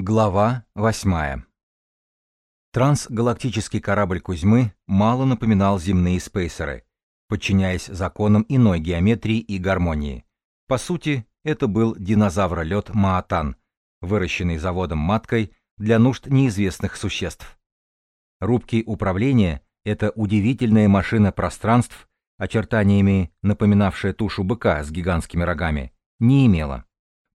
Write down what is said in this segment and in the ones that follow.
Глава 8. Трансгалактический корабль Кузьмы мало напоминал земные спейсеры, подчиняясь законам иной геометрии и гармонии. По сути, это был динозавролет Маатан, выращенный заводом-маткой для нужд неизвестных существ. Рубки управления — это удивительная машина пространств, очертаниями напоминавшая тушу быка с гигантскими рогами, не имела.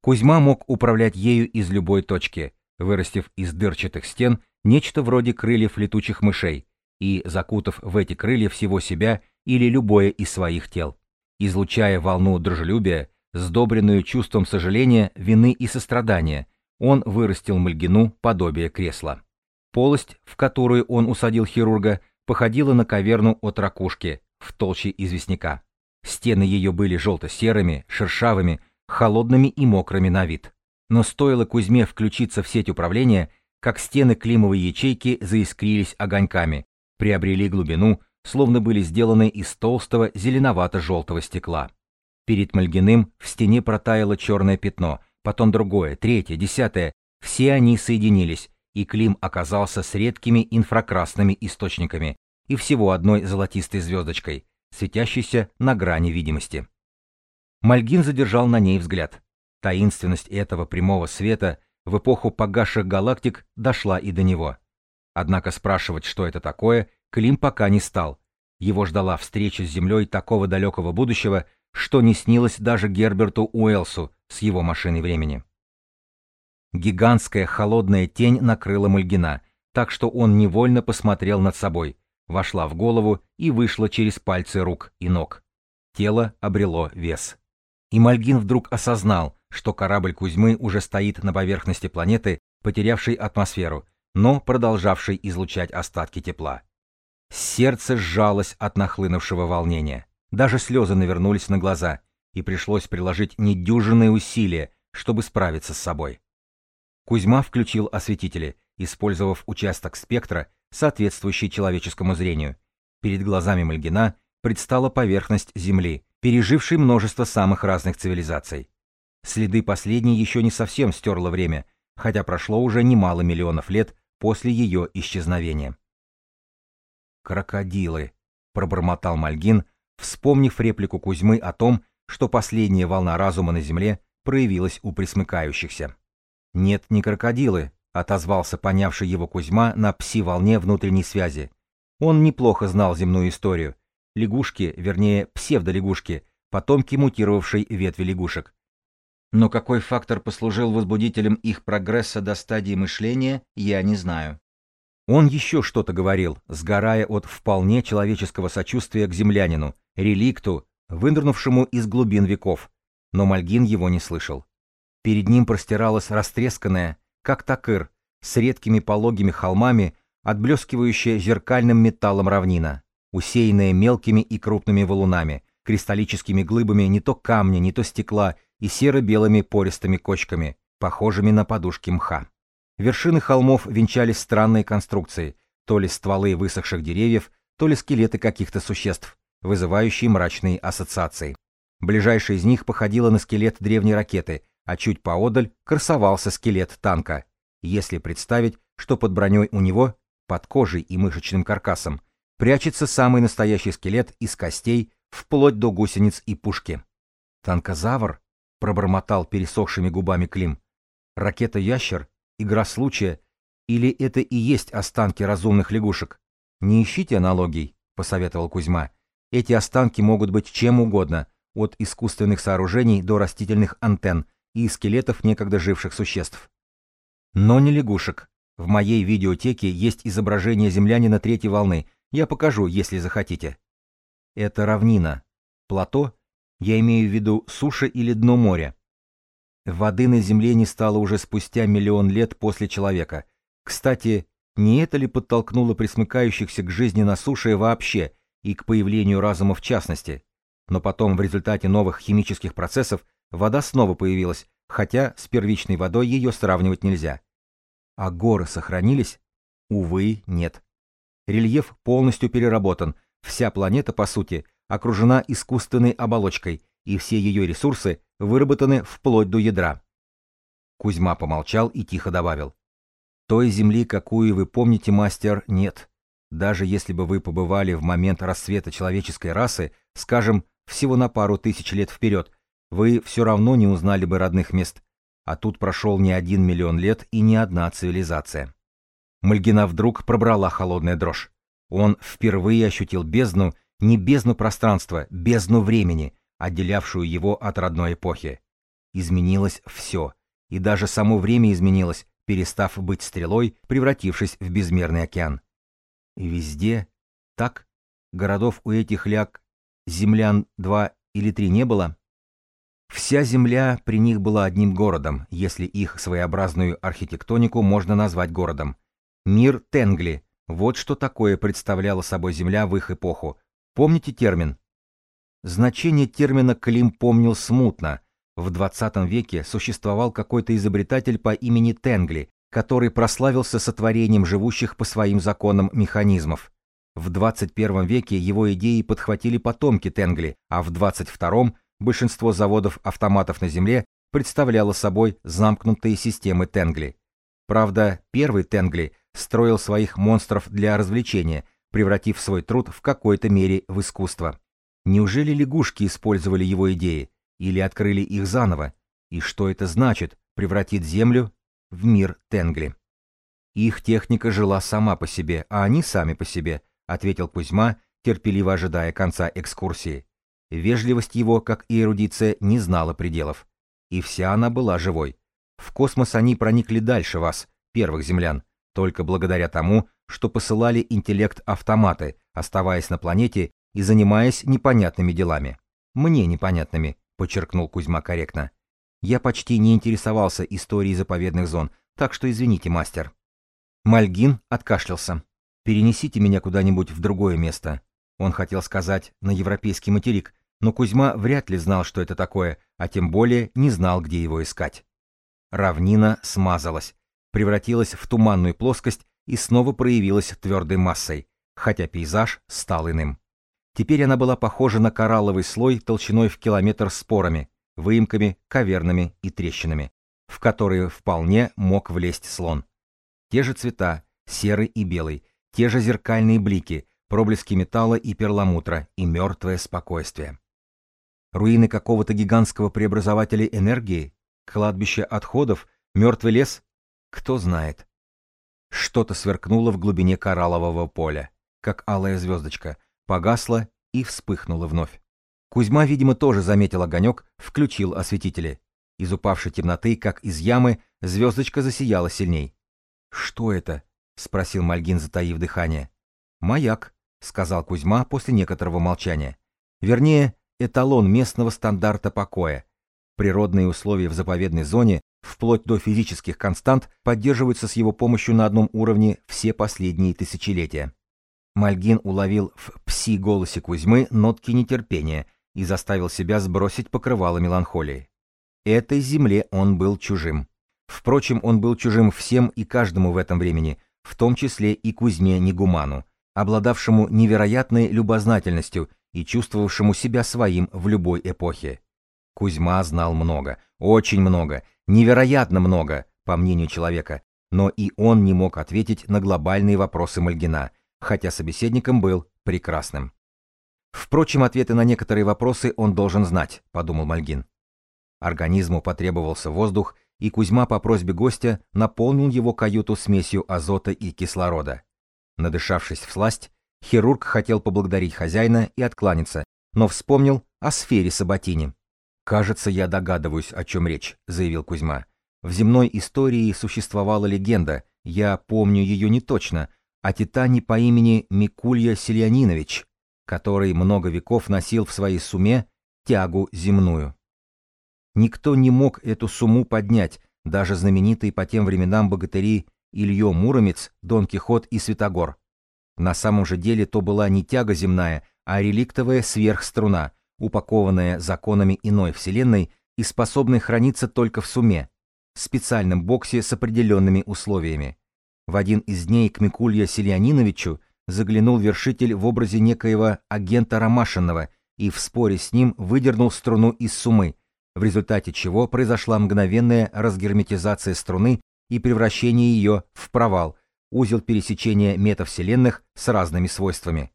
Кузьма мог управлять ею из любой точки, вырастив из дырчатых стен нечто вроде крыльев летучих мышей и закутав в эти крылья всего себя или любое из своих тел, излучая волну дружелюбия, сдобренную чувством сожаления, вины и сострадания, он вырастил Мальгину подобие кресла. Полость, в которую он усадил хирурга, походила на каверну от ракушки в толще известняка. Стены ее были желто-серыми, шершавыми, холодными и мокрыми на вид. Но стоило Кузьме включиться в сеть управления, как стены климовой ячейки заискрились огоньками, приобрели глубину, словно были сделаны из толстого зеленовато-желтого стекла. Перед Мальгиным в стене протаяло черное пятно, потом другое, третье, десятое. Все они соединились, и Клим оказался с редкими инфракрасными источниками и всего одной золотистой звездочкой, светящейся на грани видимости. Мальгин задержал на ней взгляд. Таинственность этого прямого света в эпоху погасших галактик дошла и до него. Однако спрашивать, что это такое, Клим пока не стал. Его ждала встреча с Землей такого далекого будущего, что не снилось даже Герберту Уэлсу с его машиной времени. Гигантская холодная тень накрыла Мальгина, так что он невольно посмотрел над собой, вошла в голову и вышла через пальцы рук и ног. Тело обрело вес. И Мальгин вдруг осознал, что корабль Кузьмы уже стоит на поверхности планеты, потерявшей атмосферу, но продолжавшей излучать остатки тепла. Сердце сжалось от нахлынувшего волнения. Даже слезы навернулись на глаза, и пришлось приложить недюжинные усилия, чтобы справиться с собой. Кузьма включил осветители, использовав участок спектра, соответствующий человеческому зрению. Перед глазами Мальгина предстала поверхность Земли, переживший множество самых разных цивилизаций. Следы последней еще не совсем стерло время, хотя прошло уже немало миллионов лет после ее исчезновения. «Крокодилы», — пробормотал Мальгин, вспомнив реплику Кузьмы о том, что последняя волна разума на Земле проявилась у присмыкающихся. «Нет, не крокодилы», — отозвался понявший его Кузьма на пси-волне внутренней связи. Он неплохо знал земную историю, лягушки, вернее псевдолягушки, потомки мутировавшей ветви лягушек. Но какой фактор послужил возбудителем их прогресса до стадии мышления, я не знаю. Он еще что-то говорил, сгорая от вполне человеческого сочувствия к землянину, реликту, вынырнувшему из глубин веков. Но Мальгин его не слышал. Перед ним простиралась растресканная, как такыр, с редкими пологими холмами, отблескивающая зеркальным металлом равнина усеянная мелкими и крупными валунами, кристаллическими глыбами не то камня, не то стекла и серо-белыми пористыми кочками, похожими на подушки мха. Вершины холмов венчались странные конструкции, то ли стволы высохших деревьев, то ли скелеты каких-то существ, вызывающие мрачные ассоциации. Ближайший из них походило на скелет древней ракеты, а чуть поодаль красовался скелет танка. Если представить, что под броней у него, под кожей и мышечным каркасом, прячется самый настоящий скелет из костей, вплоть до гусениц и пушки. «Танкозавр?» — пробормотал пересохшими губами Клим. «Ракета-ящер? Игра случая? Или это и есть останки разумных лягушек? Не ищите аналогий», — посоветовал Кузьма. «Эти останки могут быть чем угодно, от искусственных сооружений до растительных антенн и скелетов некогда живших существ. Но не лягушек. В моей видеотеке есть изображение землянина третьей волны, я покажу, если захотите. Это равнина. Плато? Я имею в виду суша или дно моря. Воды на Земле не стало уже спустя миллион лет после человека. Кстати, не это ли подтолкнуло присмыкающихся к жизни на суше вообще и к появлению разума в частности? Но потом в результате новых химических процессов вода снова появилась, хотя с первичной водой ее сравнивать нельзя. А горы сохранились? Увы, нет. Рельеф полностью переработан, вся планета, по сути, окружена искусственной оболочкой, и все ее ресурсы выработаны вплоть до ядра. Кузьма помолчал и тихо добавил. Той земли, какую вы помните, мастер, нет. Даже если бы вы побывали в момент расцвета человеческой расы, скажем, всего на пару тысяч лет вперед, вы все равно не узнали бы родных мест. А тут прошел не один миллион лет и не одна цивилизация. Мальгина вдруг пробрала холодная дрожь. Он впервые ощутил бездну, не бездну пространства, бездну времени, отделявшую его от родной эпохи. Изменилось все, и даже само время изменилось, перестав быть стрелой, превратившись в безмерный океан. И везде так городов у этих ляг землян два или три не было. Вся земля при них была одним городом, если их своеобразную архитектонику можно назвать городом. Мир Тенгли, вот что такое представляла собой земля в их эпоху. Помните термин? Значение термина Клим помнил смутно. В 20 веке существовал какой-то изобретатель по имени Тенгли, который прославился сотворением живущих по своим законам механизмов. В 21 веке его идеи подхватили потомки Тенгли, а в 22 большинство заводов-автоматов на Земле представляло собой замкнутые системы Тенгли. Правда, первый Тенгли строил своих монстров для развлечения, превратив свой труд в какой-то мере в искусство. Неужели лягушки использовали его идеи или открыли их заново? И что это значит превратить Землю в мир Тенгли. Их техника жила сама по себе, а они сами по себе, ответил Кузьма, терпеливо ожидая конца экскурсии. Вежливость его, как и эрудиция, не знала пределов. И вся она была живой. В космос они проникли дальше вас, первых землян, только благодаря тому, что посылали интеллект-автоматы, оставаясь на планете и занимаясь непонятными делами. Мне непонятными, подчеркнул Кузьма корректно. Я почти не интересовался историей заповедных зон, так что извините, мастер. Мальгин откашлялся. Перенесите меня куда-нибудь в другое место. Он хотел сказать на европейский материк, но Кузьма вряд ли знал, что это такое, а тем более не знал, где его искать. Равнина смазалась, превратилась в туманную плоскость и снова проявилась твердой массой, хотя пейзаж стал иным. Теперь она была похожа на коралловый слой толщиной в километр спорами, выемками, кавернами и трещинами, в которые вполне мог влезть слон. Те же цвета, серый и белый, те же зеркальные блики, проблески металла и перламутра и мертвое спокойствие. Руины какого-то гигантского преобразователя энергии, кладбище отходов, мертвый лес? Кто знает. Что-то сверкнуло в глубине кораллового поля, как алая звездочка, погасло и вспыхнуло вновь. Кузьма, видимо, тоже заметил огонек, включил осветители. Из упавшей темноты, как из ямы, звездочка засияла сильней. «Что это?» — спросил Мальгин, затаив дыхание. «Маяк», — сказал Кузьма после некоторого молчания. «Вернее, эталон местного стандарта покоя. Природные условия в заповедной зоне, вплоть до физических констант, поддерживаются с его помощью на одном уровне все последние тысячелетия». Мальгин уловил в пси-голосе Кузьмы нотки нетерпения и заставил себя сбросить покрывало меланхолии. Этой земле он был чужим. Впрочем, он был чужим всем и каждому в этом времени, в том числе и Кузьме Негуману, обладавшему невероятной любознательностью и чувствовавшему себя своим в любой эпохе. Кузьма знал много, очень много, невероятно много, по мнению человека, но и он не мог ответить на глобальные вопросы Мальгина, хотя собеседником был прекрасным. Впрочем, ответы на некоторые вопросы он должен знать, подумал Мальгин. Организму потребовался воздух, и Кузьма по просьбе гостя наполнил его каюту смесью азота и кислорода. Надышавшись в сласть, хирург хотел поблагодарить хозяина и откланяться, но вспомнил о сфере Саботини. «Кажется, я догадываюсь, о чем речь», — заявил Кузьма. «В земной истории существовала легенда, я помню ее не точно, о титане по имени Микулья Сельянинович, который много веков носил в своей суме тягу земную. Никто не мог эту сумму поднять, даже знаменитые по тем временам богатыри Ильё Муромец, Дон Кихот и Святогор. На самом же деле то была не тяга земная, а реликтовая сверхструна, упакованная законами иной вселенной и способная храниться только в суме, в специальном боксе с определенными условиями. В один из дней к Микулья Сельяниновичу заглянул вершитель в образе некоего агента Ромашинова и в споре с ним выдернул струну из сумы, в результате чего произошла мгновенная разгерметизация струны и превращение ее в провал, узел пересечения метавселенных с разными свойствами.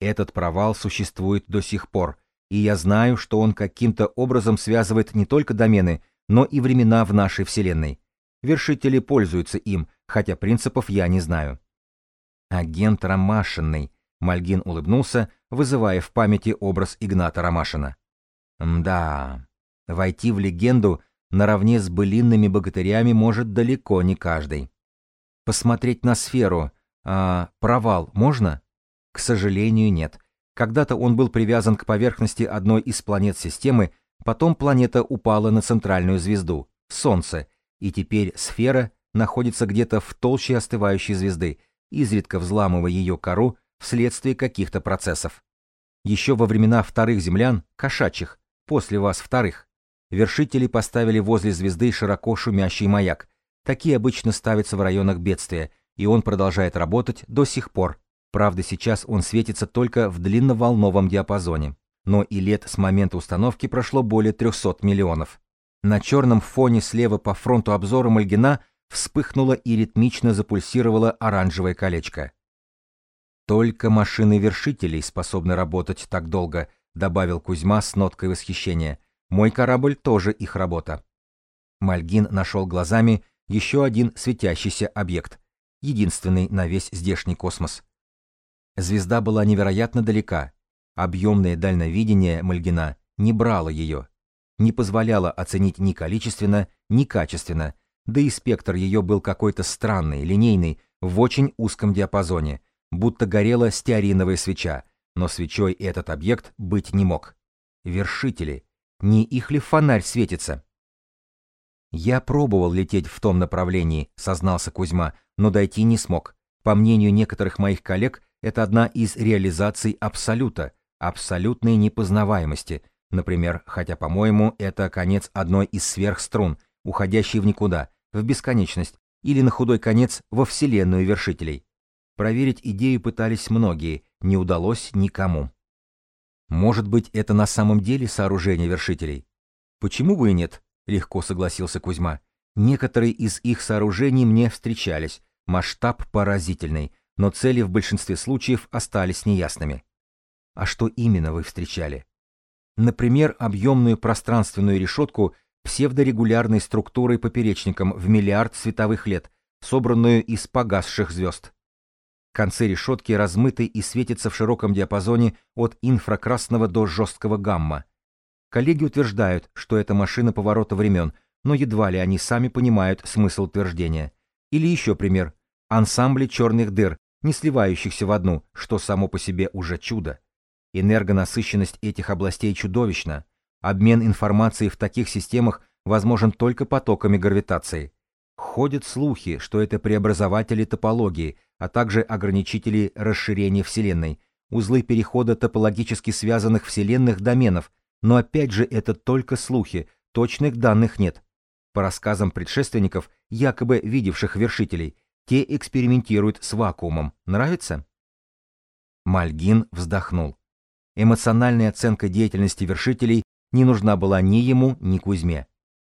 Этот провал существует до сих пор, и я знаю, что он каким-то образом связывает не только домены, но и времена в нашей Вселенной. Вершители пользуются им, хотя принципов я не знаю. Агент Ромашинный. Мальгин улыбнулся, вызывая в памяти образ Игната Ромашина. Да, войти в легенду наравне с былинными богатырями может далеко не каждый. Посмотреть на сферу, а провал можно? К сожалению, нет. Когда-то он был привязан к поверхности одной из планет системы, потом планета упала на центральную звезду, Солнце, и теперь сфера находится где-то в толще остывающей звезды, изредка взламывая ее кору вследствие каких-то процессов. Еще во времена вторых землян, кошачьих, после вас вторых, вершители поставили возле звезды широко шумящий маяк. Такие обычно ставятся в районах бедствия, и он продолжает работать до сих пор. Правда, сейчас он светится только в длинноволновом диапазоне. Но и лет с момента установки прошло более 300 миллионов. На черном фоне слева по фронту обзора Мальгина вспыхнуло и ритмично запульсировало оранжевое колечко. «Только машины вершителей способны работать так долго», добавил Кузьма с ноткой восхищения. «Мой корабль тоже их работа». Мальгин нашел глазами еще один светящийся объект, единственный на весь здешний космос. Звезда была невероятно далека. Объемное дальновидение Мальгина не брало ее, не позволяло оценить ни количественно, ни качественно, да и спектр ее был какой-то странный, линейный, в очень узком диапазоне, будто горела стеариновая свеча, но свечой этот объект быть не мог. Вершители. Не их ли фонарь светится? Я пробовал лететь в том направлении, сознался Кузьма, но дойти не смог. По мнению некоторых моих коллег, это одна из реализаций абсолюта, абсолютной непознаваемости. Например, хотя, по-моему, это конец одной из сверхструн, уходящей в никуда, в бесконечность, или на худой конец во вселенную вершителей. Проверить идею пытались многие, не удалось никому. Может быть, это на самом деле сооружение вершителей? Почему бы и нет? Легко согласился Кузьма. Некоторые из их сооружений мне встречались. Масштаб поразительный, но цели в большинстве случаев остались неясными. А что именно вы встречали? Например, объемную пространственную решетку псевдорегулярной структурой поперечником в миллиард световых лет, собранную из погасших звезд. Концы решетки размыты и светятся в широком диапазоне от инфракрасного до жесткого гамма. Коллеги утверждают, что это машина поворота времен, но едва ли они сами понимают смысл утверждения. Или еще пример. Ансамбли черных дыр, не сливающихся в одну, что само по себе уже чудо. Энергонасыщенность этих областей чудовищна. Обмен информацией в таких системах возможен только потоками гравитации. Ходят слухи, что это преобразователи топологии, а также ограничители расширения Вселенной, узлы перехода топологически связанных вселенных доменов, но опять же это только слухи, точных данных нет. По рассказам предшественников, якобы видевших вершителей, те экспериментируют с вакуумом. Нравится? Мальгин вздохнул. Эмоциональная оценка деятельности вершителей не нужна была ни ему, ни Кузьме.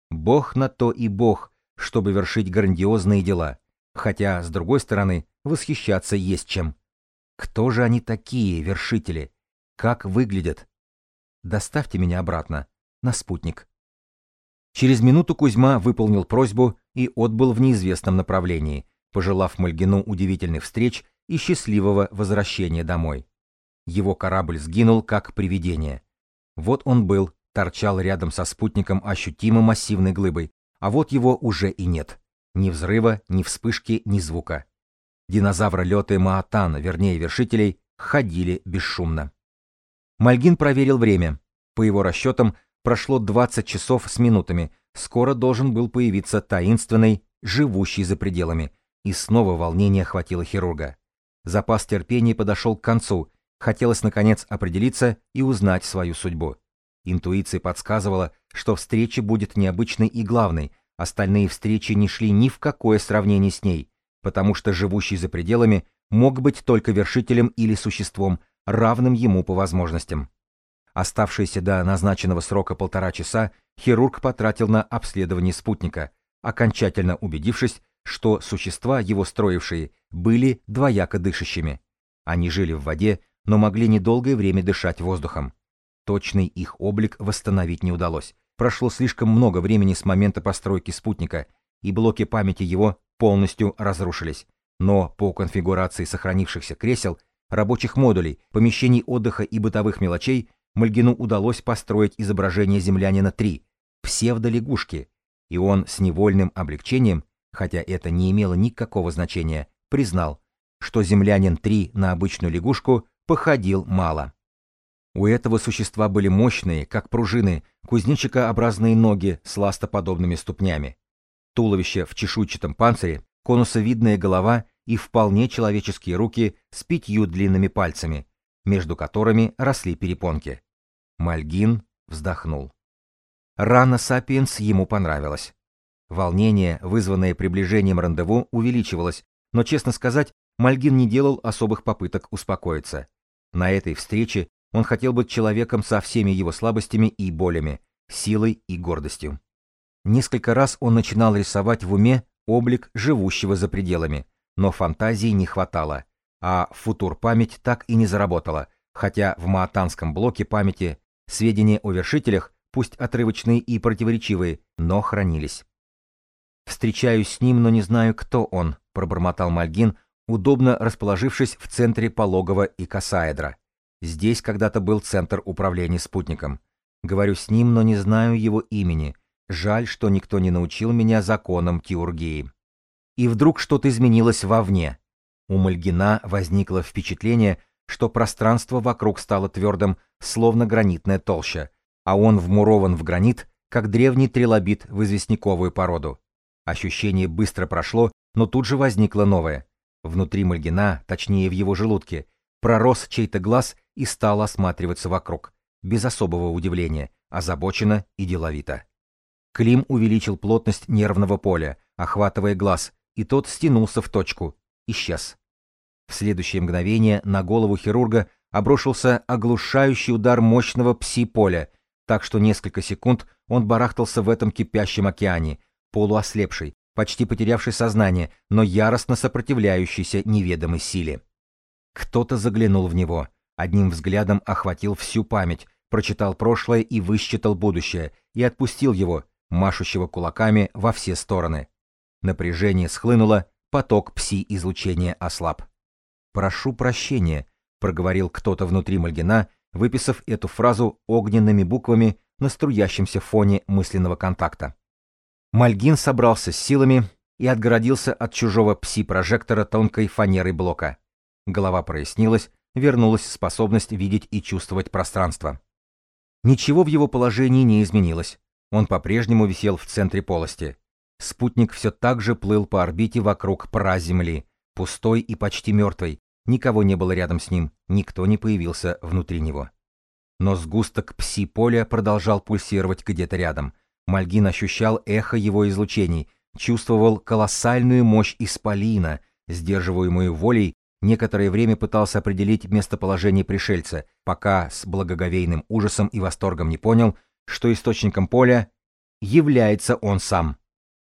Бог на то и бог, чтобы вершить грандиозные дела. Хотя, с другой стороны, восхищаться есть чем. Кто же они такие, вершители? Как выглядят? Доставьте меня обратно, на спутник. Через минуту Кузьма выполнил просьбу и отбыл в неизвестном направлении, пожелав Мальгину удивительных встреч и счастливого возвращения домой. Его корабль сгинул, как привидение. Вот он был, торчал рядом со спутником ощутимо массивной глыбой, а вот его уже и нет. Ни взрыва, ни вспышки, ни звука. Динозавролеты Маатан, вернее вершителей, ходили бесшумно. Мальгин проверил время. По его расчетам, прошло 20 часов с минутами. Скоро должен был появиться таинственный, живущий за пределами. И снова волнение охватило хирурга. Запас терпения подошел к концу. Хотелось, наконец, определиться и узнать свою судьбу. Интуиция подсказывала, что встреча будет необычной и главной, остальные встречи не шли ни в какое сравнение с ней, потому что живущий за пределами мог быть только вершителем или существом, равным ему по возможностям. Оставшиеся до назначенного срока полтора часа хирург потратил на обследование спутника, окончательно убедившись, что существа, его строившие, были двояко дышащими. Они жили в воде, но могли недолгое время дышать воздухом. Точный их облик восстановить не удалось. Прошло слишком много времени с момента постройки спутника, и блоки памяти его полностью разрушились. Но по конфигурации сохранившихся кресел, рабочих модулей, помещений отдыха и бытовых мелочей Мальгину удалось построить изображение землянина-3, псевдолягушки, и он с невольным облегчением, хотя это не имело никакого значения, признал, что землянин-3 на обычную лягушку походил мало. У этого существа были мощные, как пружины, кузнечикообразные ноги с ластоподобными ступнями. Туловище в чешуйчатом панцире, конусовидная голова и вполне человеческие руки с пятью длинными пальцами, между которыми росли перепонки. Мальгин вздохнул. Рана Сапиенс ему понравилась. Волнение, вызванное приближением рандеву, увеличивалось, но, честно сказать, Мальгин не делал особых попыток успокоиться. На этой встрече он хотел быть человеком со всеми его слабостями и болями, силой и гордостью. Несколько раз он начинал рисовать в уме облик живущего за пределами, но фантазии не хватало, а футур-память так и не заработала, хотя в маатанском блоке памяти сведения о вершителях, пусть отрывочные и противоречивые, но хранились. «Встречаюсь с ним, но не знаю, кто он», — пробормотал Мальгин, удобно расположившись в центре пологого икосаэдра. Здесь когда-то был центр управления спутником. Говорю с ним, но не знаю его имени. Жаль, что никто не научил меня законам Тиургии. И вдруг что-то изменилось вовне. У Мальгина возникло впечатление, что пространство вокруг стало твердым, словно гранитная толща, а он вмурован в гранит, как древний трилобит в известняковую породу. Ощущение быстро прошло, но тут же возникло новое. Внутри Мальгина, точнее в его желудке, пророс чей-то глаз и стал осматриваться вокруг, без особого удивления, озабоченно и деловито. Клим увеличил плотность нервного поля, охватывая глаз, и тот стянулся в точку, исчез. В следующее мгновение на голову хирурга обрушился оглушающий удар мощного пси-поля, так что несколько секунд он барахтался в этом кипящем океане, полуослепший, почти потерявший сознание, но яростно сопротивляющийся неведомой силе. Кто-то заглянул в него, одним взглядом охватил всю память, прочитал прошлое и высчитал будущее, и отпустил его, машущего кулаками во все стороны. Напряжение схлынуло, поток пси-излучения ослаб. «Прошу прощения», — проговорил кто-то внутри Мальгина, выписав эту фразу огненными буквами на струящемся фоне мысленного контакта. Мальгин собрался с силами и отгородился от чужого пси-прожектора тонкой фанерой блока. Голова прояснилась, вернулась способность видеть и чувствовать пространство. Ничего в его положении не изменилось. Он по-прежнему висел в центре полости. Спутник все так же плыл по орбите вокруг пра-Земли, пустой и почти мертвый. Никого не было рядом с ним, никто не появился внутри него. Но сгусток пси-поля продолжал пульсировать где-то рядом. Мальгин ощущал эхо его излучений, чувствовал колоссальную мощь исполина, сдерживаемую волей Некоторое время пытался определить местоположение пришельца, пока с благоговейным ужасом и восторгом не понял, что источником поля является он сам.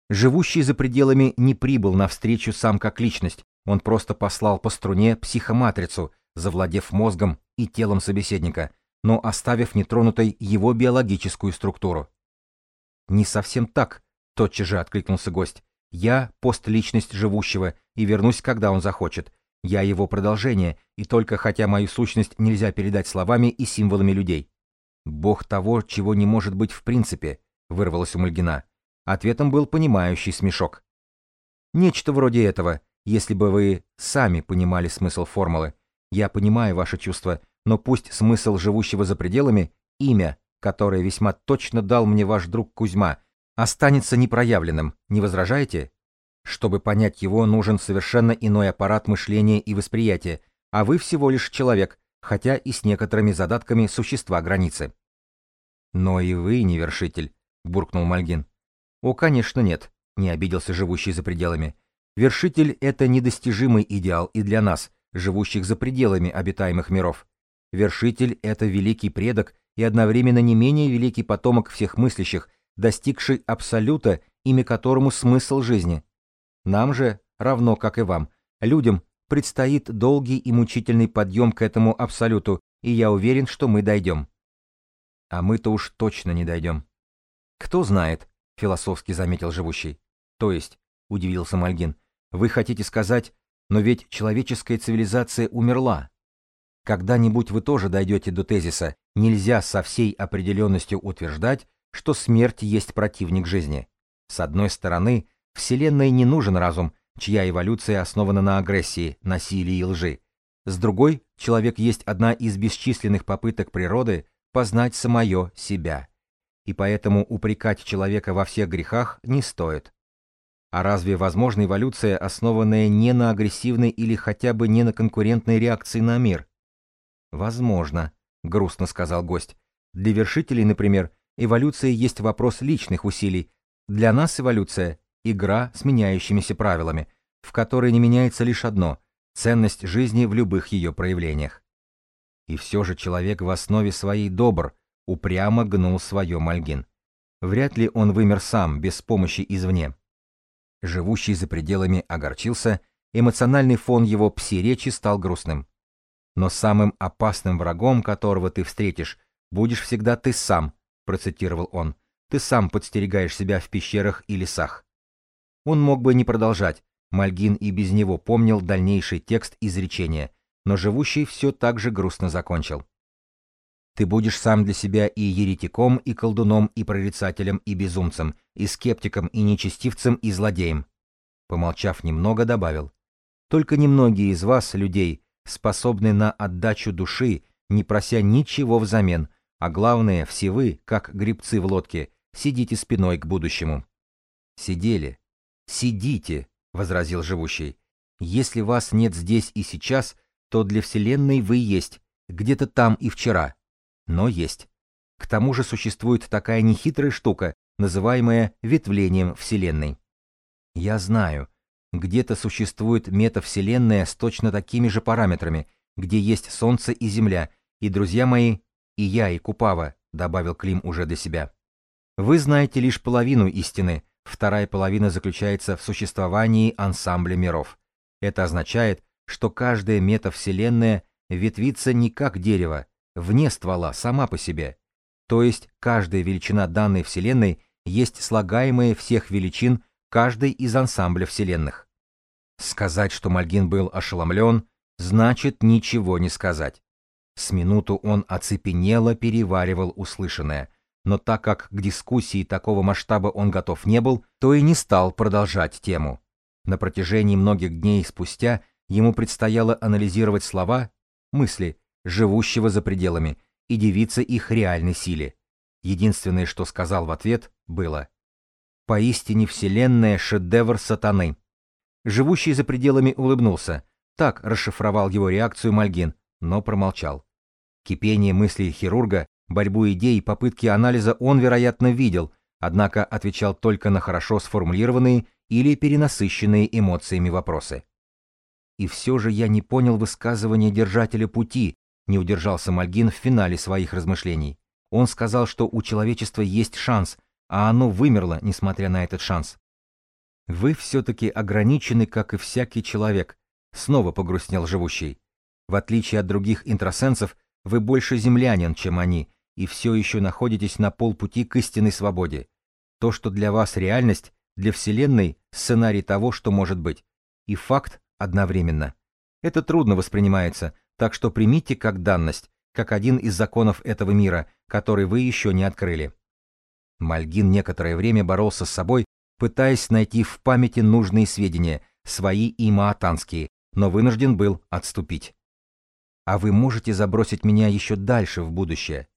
Живущий за пределами не прибыл навстречу сам как личность, он просто послал по струне психоматрицу, завладев мозгом и телом собеседника, но оставив нетронутой его биологическую структуру. «Не совсем так», — тотчас же откликнулся гость. «Я — постличность живущего и вернусь, когда он захочет. Я его продолжение, и только хотя мою сущность нельзя передать словами и символами людей. Бог того, чего не может быть в принципе, вырвалось у Мальгина. Ответом был понимающий смешок. Нечто вроде этого, если бы вы сами понимали смысл формулы. Я понимаю ваши чувства, но пусть смысл живущего за пределами, имя, которое весьма точно дал мне ваш друг Кузьма, останется непроявленным, не возражаете? Чтобы понять его, нужен совершенно иной аппарат мышления и восприятия, а вы всего лишь человек, хотя и с некоторыми задатками существа границы. Но и вы не вершитель, буркнул Мальгин. О, конечно, нет, не обиделся живущий за пределами. Вершитель — это недостижимый идеал и для нас, живущих за пределами обитаемых миров. Вершитель — это великий предок и одновременно не менее великий потомок всех мыслящих, достигший абсолюта, имя которому смысл жизни. Нам же, равно как и вам, людям, предстоит долгий и мучительный подъем к этому абсолюту, и я уверен, что мы дойдем. А мы-то уж точно не дойдем. Кто знает, философски заметил живущий. То есть, удивился Мальгин, вы хотите сказать, но ведь человеческая цивилизация умерла. Когда-нибудь вы тоже дойдете до тезиса «нельзя со всей определенностью утверждать, что смерть есть противник жизни». С одной стороны, Вселенной не нужен разум, чья эволюция основана на агрессии, насилии и лжи. С другой, человек есть одна из бесчисленных попыток природы познать самое себя. И поэтому упрекать человека во всех грехах не стоит. А разве возможна эволюция, основанная не на агрессивной или хотя бы не на конкурентной реакции на мир? Возможно, грустно сказал гость. Для вершителей, например, эволюция есть вопрос личных усилий. Для нас эволюция – игра с меняющимися правилами, в которой не меняется лишь одно – ценность жизни в любых ее проявлениях. И все же человек в основе своей добр, упрямо гнул свое Мальгин. Вряд ли он вымер сам, без помощи извне. Живущий за пределами огорчился, эмоциональный фон его пси-речи стал грустным. «Но самым опасным врагом, которого ты встретишь, будешь всегда ты сам», процитировал он. «Ты сам подстерегаешь себя в пещерах и лесах». Он мог бы не продолжать, Мальгин и без него помнил дальнейший текст изречения, но живущий все так же грустно закончил. Ты будешь сам для себя и еретиком, и колдуном, и прорицателем, и безумцем, и скептиком, и нечестивцем, и злодеем. Помолчав немного, добавил. Только немногие из вас, людей, способны на отдачу души, не прося ничего взамен, а главное, все вы, как грибцы в лодке, сидите спиной к будущему. Сидели. Сидите, возразил живущий. Если вас нет здесь и сейчас, то для Вселенной вы есть, где-то там и вчера но есть. К тому же существует такая нехитрая штука, называемая ветвлением Вселенной. Я знаю, где-то существует метавселенная с точно такими же параметрами, где есть Солнце и Земля, и, друзья мои, и я, и Купава, добавил Клим уже для себя. Вы знаете лишь половину истины, вторая половина заключается в существовании ансамбля миров. Это означает, что каждая метавселенная ветвится не как дерево, вне ствола сама по себе. То есть каждая величина данной Вселенной есть слагаемые всех величин каждой из ансамбля Вселенных. Сказать, что Мальгин был ошеломлен, значит ничего не сказать. С минуту он оцепенело переваривал услышанное, но так как к дискуссии такого масштаба он готов не был, то и не стал продолжать тему. На протяжении многих дней спустя ему предстояло анализировать слова, мысли, живущего за пределами, и дивиться их реальной силе. Единственное, что сказал в ответ, было «Поистине вселенная шедевр сатаны». Живущий за пределами улыбнулся. Так расшифровал его реакцию Мальгин, но промолчал. Кипение мыслей хирурга, борьбу идей и попытки анализа он, вероятно, видел, однако отвечал только на хорошо сформулированные или перенасыщенные эмоциями вопросы. И все же я не понял высказывания держателя пути, не удержался Мальгин в финале своих размышлений. Он сказал, что у человечества есть шанс, а оно вымерло, несмотря на этот шанс. Вы все-таки ограничены, как и всякий человек, снова погрустнел живущий. В отличие от других интросенсов, вы больше землянин, чем они, и все еще находитесь на полпути к истинной свободе. То, что для вас реальность, для Вселенной — сценарий того, что может быть. И факт одновременно. Это трудно воспринимается, так что примите как данность, как один из законов этого мира, который вы еще не открыли. Мальгин некоторое время боролся с собой, пытаясь найти в памяти нужные сведения, свои и маатанские, но вынужден был отступить. А вы можете забросить меня еще дальше в будущее?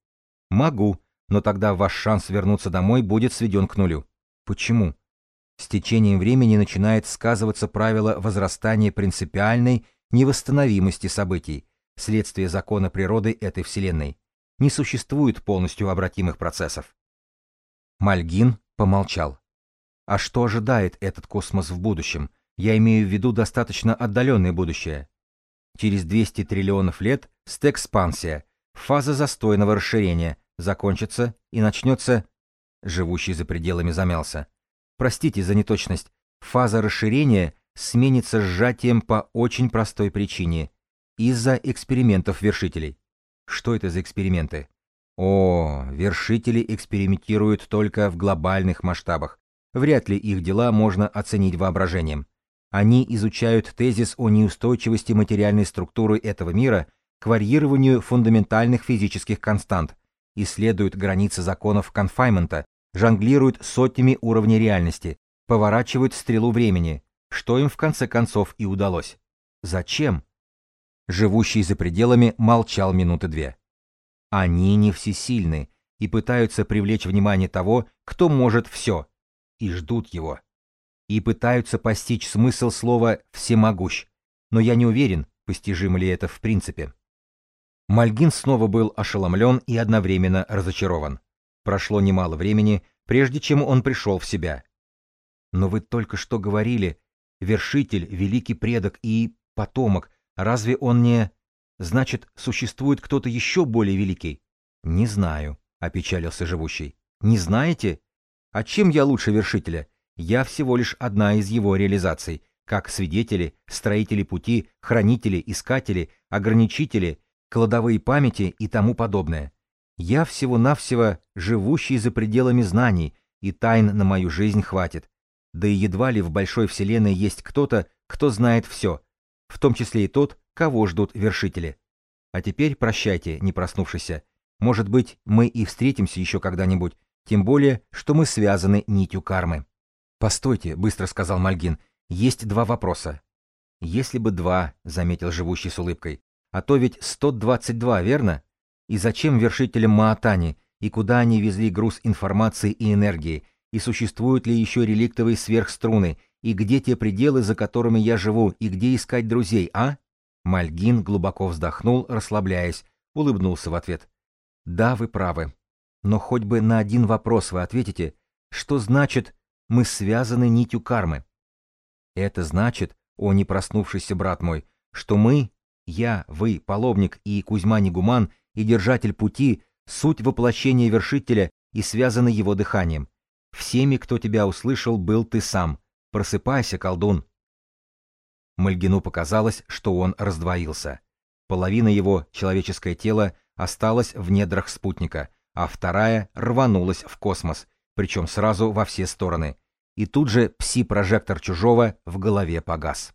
Могу, но тогда ваш шанс вернуться домой будет сведен к нулю. Почему? С течением времени начинает сказываться правило возрастания принципиальной невосстановимости событий, следствие закона природы этой Вселенной. Не существует полностью обратимых процессов. Мальгин помолчал. А что ожидает этот космос в будущем? Я имею в виду достаточно отдаленное будущее. Через 200 триллионов лет стэкспансия, фаза застойного расширения, закончится и начнется... живущий за пределами замялся. Простите за неточность. Фаза расширения сменится сжатием по очень простой причине. Из-за экспериментов вершителей. Что это за эксперименты? О, вершители экспериментируют только в глобальных масштабах. Вряд ли их дела можно оценить воображением. Они изучают тезис о неустойчивости материальной структуры этого мира к варьированию фундаментальных физических констант, исследуют границы законов конфаймента, жонглируют сотнями уровней реальности, поворачивают стрелу времени, что им в конце концов и удалось. Зачем? Живущий за пределами молчал минуты две. Они не всесильны и пытаются привлечь внимание того, кто может все, и ждут его. И пытаются постичь смысл слова «всемогущ», но я не уверен, постижимо ли это в принципе. Мальгин снова был ошеломлен и одновременно разочарован. Прошло немало времени, прежде чем он пришел в себя. Но вы только что говорили, вершитель, великий предок и потомок, разве он не... Значит, существует кто-то еще более великий? Не знаю, опечалился живущий. Не знаете? А чем я лучше вершителя? Я всего лишь одна из его реализаций, как свидетели, строители пути, хранители, искатели, ограничители, кладовые памяти и тому подобное. Я всего-навсего живущий за пределами знаний, и тайн на мою жизнь хватит. Да и едва ли в большой вселенной есть кто-то, кто знает все, в том числе и тот, кого ждут вершители. А теперь прощайте, не проснувшийся. Может быть, мы и встретимся еще когда-нибудь, тем более, что мы связаны нитью кармы. «Постойте», — быстро сказал Мальгин, — «есть два вопроса». «Если бы два», — заметил живущий с улыбкой, — «а то ведь 122, верно? И зачем вершителям Маатани, и куда они везли груз информации и энергии, и существуют ли еще реликтовые сверхструны, и где те пределы, за которыми я живу, и где искать друзей, а?» Мальгин глубоко вздохнул, расслабляясь, улыбнулся в ответ. «Да, вы правы. Но хоть бы на один вопрос вы ответите, что значит «мы связаны нитью кармы»?» Это значит, о не проснувшийся брат мой, что мы, я, вы, паломник и Кузьма Негуман, и держатель пути, суть воплощения вершителя и связаны его дыханием. Всеми, кто тебя услышал, был ты сам. Просыпайся, колдун. Мальгину показалось, что он раздвоился. Половина его, человеческое тело, осталась в недрах спутника, а вторая рванулась в космос, причем сразу во все стороны. И тут же пси-прожектор чужого в голове погас.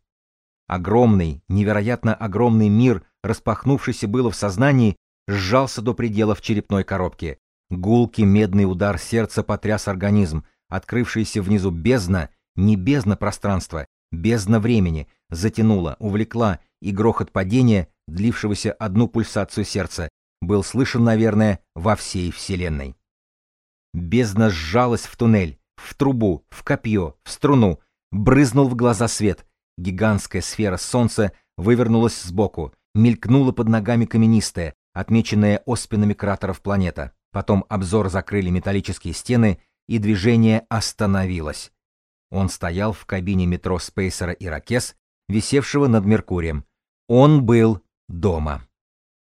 Огромный, невероятно огромный мир, распахнувшийся было в сознании, сжался до предела в черепной коробке. Гулкий медный удар сердца потряс организм, открывшаяся внизу бездна, не бездна пространства, бездна времени, затянула, увлекла, и грохот падения, длившегося одну пульсацию сердца, был слышен, наверное, во всей Вселенной. Бездна сжалась в туннель, в трубу, в копье, в струну, брызнул в глаза свет, гигантская сфера солнца вывернулась сбоку, мелькнула под ногами каменистая, отмеченная оспинами кратеров планета. Потом обзор закрыли металлические стены, и движение остановилось. Он стоял в кабине метро Спейсера Иракес, висевшего над Меркурием. Он был дома.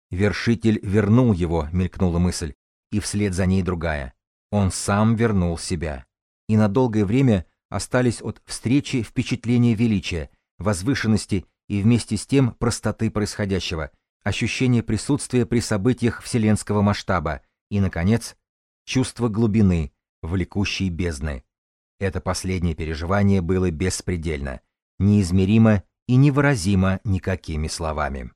Вершитель вернул его, мелькнула мысль, и вслед за ней другая. Он сам вернул себя. И на долгое время остались от встречи впечатления величия, возвышенности и вместе с тем простоты происходящего, ощущение присутствия при событиях вселенского масштаба и, наконец, чувство глубины, влекущей бездны. Это последнее переживание было беспредельно, неизмеримо и невыразимо никакими словами.